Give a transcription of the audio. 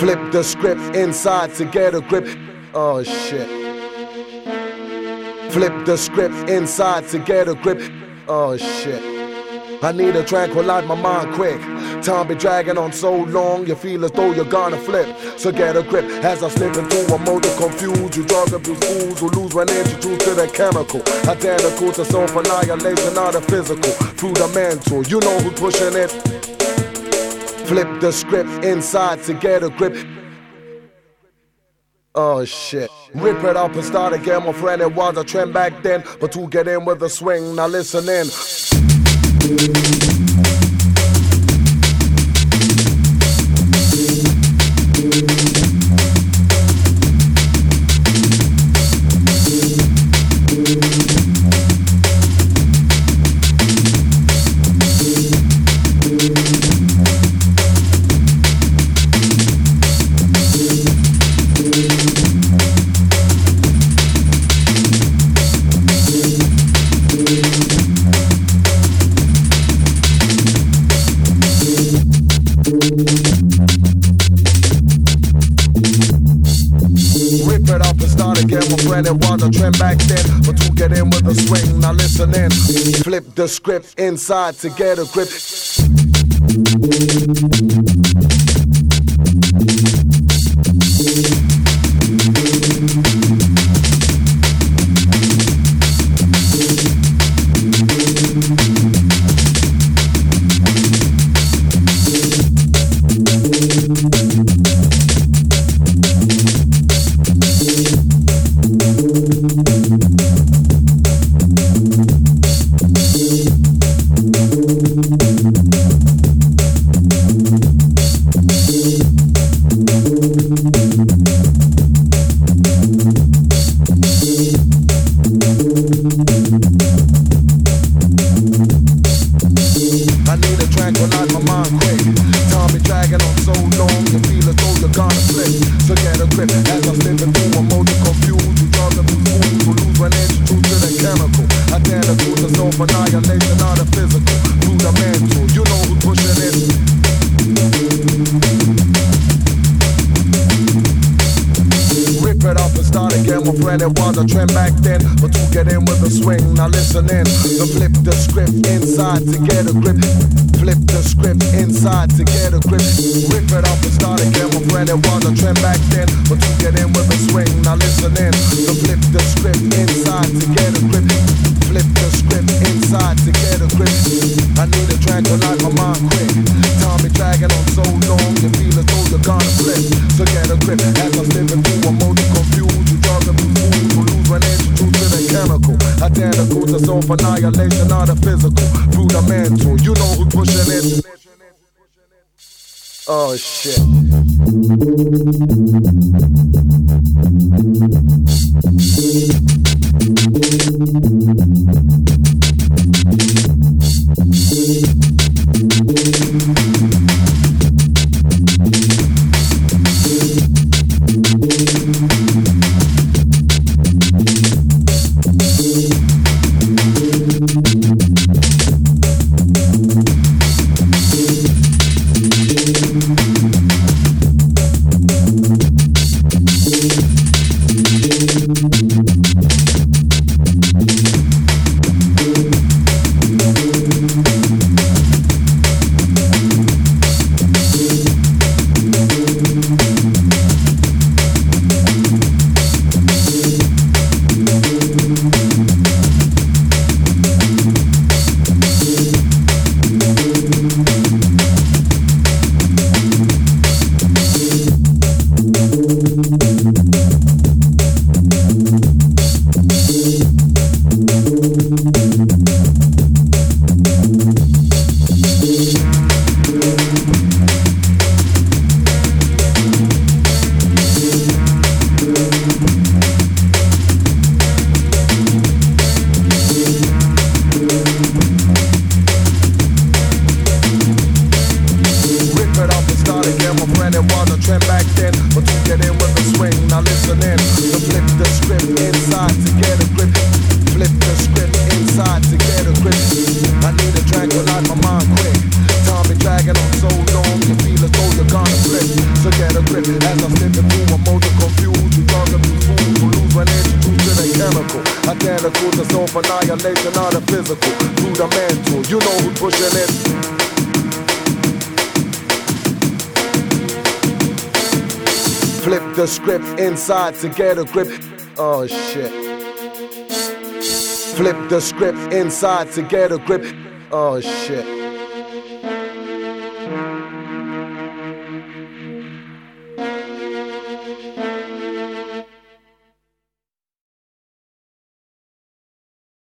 Flip the script inside to get a grip. Oh shit. Flip the script inside to get a grip. Oh shit. I need a tranquilize my mind quick. Time be dragging on so long, you feel as though you're gonna flip. So get a grip as I'm slipping through a mode of confused. You drug abuse fools who lose when introduced to the chemical. Identical to self annihilation, not a physical. Through the mental, you know who's pushing it. Flip the script inside to get a grip. Oh shit. Rip it up and start again, my friend. It was a trend back then, but to get in with a swing. Now listen in. spread off and start again. My friend, it was a trend back then, but to get in with a swing. Now listen in, flip the script inside to get a grip. I need a tranquilize my mind quick. Time be dragging on so long, the feeling so the conflict. So get a grip as I'm living through a mode confused. You trying to be fooled to lose when it's true to the chemical. Identical to self annihilation, not a physical. Through the mental. never read it was a trend back then, but to get in with the swing. Now listen in, so flip the script inside to get a grip. Flip the script inside to get a grip. Rip it off and start again. My friend, it was a trend back then, but to get in with the swing. Now listen in, so flip the script inside to get a grip. Flip the script inside to get mechanical, the of annihilation, not the physical, rudimental. You know who's pushing it. Oh shit. mine and want to trend back then, but to get in with the swing. Now listen in, so flip the script inside to get a grip. Flip the script inside to get a grip. I need a drag to light my mind quick. Time be dragging on so long, you feel as though you're gonna flip. So get a grip as I'm slipping through a motor confused. You're gonna be fooled to lose an inch to the chemical. Identical to self annihilation, not a physical. Rudimental, you know who's pushing it. Flip the script inside to get a grip. Oh shit. Flip the script inside to get a grip. Oh shit.